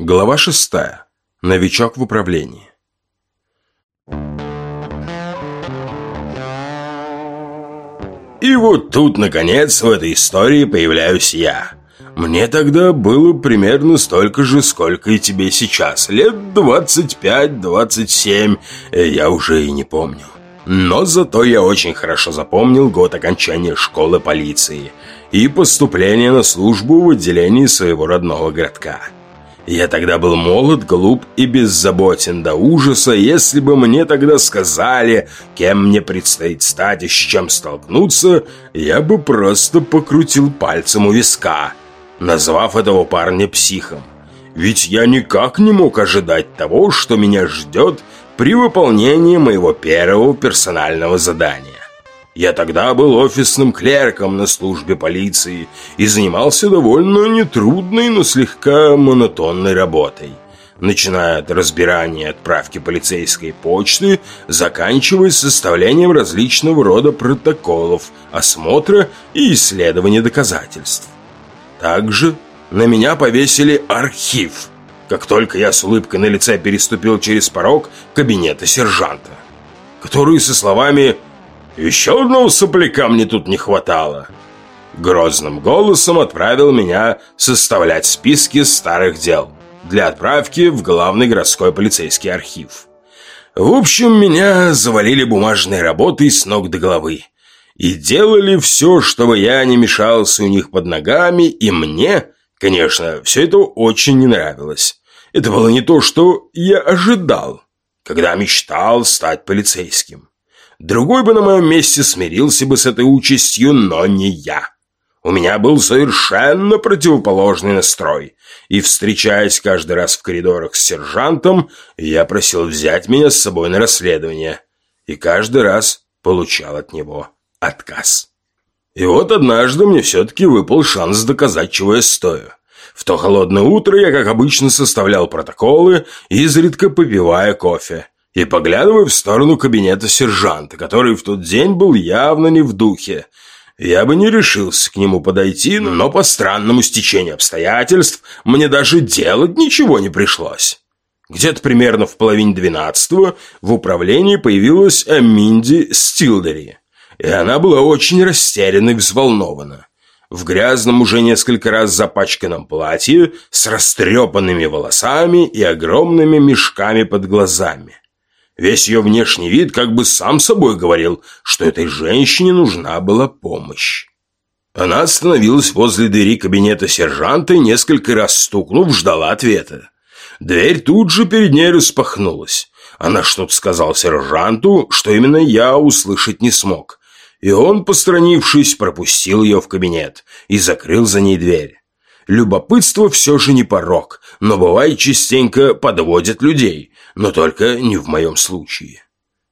Глава шестая. Новичок в управлении. И вот тут, наконец, в этой истории появляюсь я. Мне тогда было примерно столько же, сколько и тебе сейчас. Лет 25-27, я уже и не помню. Но зато я очень хорошо запомнил год окончания школы полиции и поступления на службу в отделении своего родного городка. Я тогда был молод, глуп и беззаботен до ужаса, если бы мне тогда сказали, кем мне предстоит стать и с чем столкнуться, я бы просто покрутил пальцем у виска, назвав этого парня психом. Ведь я никак не мог ожидать того, что меня ждет при выполнении моего первого персонального задания. Я тогда был офисным клерком на службе полиции и занимался довольно нетрудной, но слегка монотонной работой. Начиная от разбирания отправки полицейской почты, заканчивая составлением различного рода протоколов, осмотра и исследования доказательств. Также на меня повесили архив, как только я с улыбкой на лице переступил через порог кабинета сержанта, который со словами еще одного сопляка мне тут не хватало. Грозным голосом отправил меня составлять списки старых дел для отправки в главный городской полицейский архив. В общем, меня завалили бумажной работой с ног до головы. И делали все, чтобы я не мешался у них под ногами, и мне, конечно, все это очень не нравилось. Это было не то, что я ожидал, когда мечтал стать полицейским. Другой бы на моем месте смирился бы с этой участью, но не я. У меня был совершенно противоположный настрой, и, встречаясь каждый раз в коридорах с сержантом, я просил взять меня с собой на расследование, и каждый раз получал от него отказ. И вот однажды мне все-таки выпал шанс доказать, чего я стою. В то холодное утро я, как обычно, составлял протоколы, изредка попивая кофе и поглядывая в сторону кабинета сержанта, который в тот день был явно не в духе. Я бы не решился к нему подойти, но по странному стечению обстоятельств мне даже делать ничего не пришлось. Где-то примерно в половине двенадцатого в управлении появилась Аминди Стилдери, и она была очень растеряна и взволнована. В грязном уже несколько раз запачканном платье с растрепанными волосами и огромными мешками под глазами. Весь ее внешний вид как бы сам собой говорил, что этой женщине нужна была помощь. Она остановилась возле двери кабинета сержанта и несколько раз стукнув, ждала ответа. Дверь тут же перед ней распахнулась. Она что-то сказала сержанту, что именно я услышать не смог. И он, постранившись, пропустил ее в кабинет и закрыл за ней дверь. Любопытство все же не порог, но бывает частенько подводит людей, но только не в моем случае.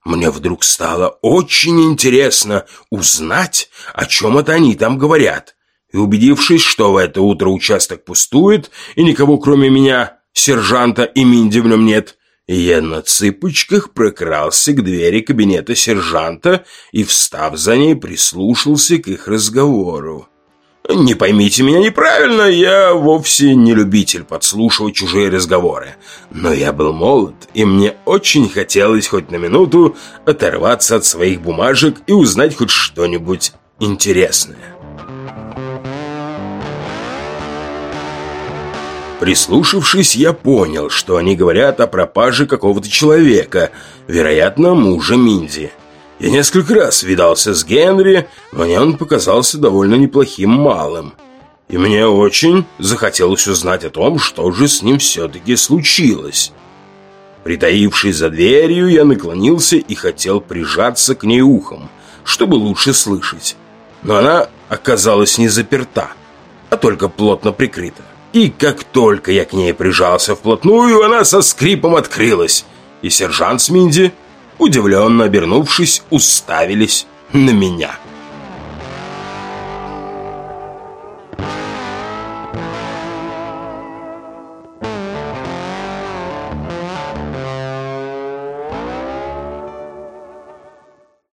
Мне вдруг стало очень интересно узнать, о чем это они там говорят. И убедившись, что в это утро участок пустует, и никого кроме меня, сержанта и Минди в нем нет, я на цыпочках прокрался к двери кабинета сержанта и, встав за ней, прислушался к их разговору. Не поймите меня неправильно, я вовсе не любитель подслушивать чужие разговоры. Но я был молод, и мне очень хотелось хоть на минуту оторваться от своих бумажек и узнать хоть что-нибудь интересное. Прислушавшись, я понял, что они говорят о пропаже какого-то человека, вероятно, мужа Минди. Я несколько раз видался с Генри, мне он показался довольно неплохим малым. И мне очень захотелось узнать о том, что же с ним все-таки случилось. Притаившись за дверью, я наклонился и хотел прижаться к ней ухом, чтобы лучше слышать. Но она оказалась не заперта, а только плотно прикрыта. И как только я к ней прижался вплотную, она со скрипом открылась, и сержант с удивленно обернувшись, уставились на меня.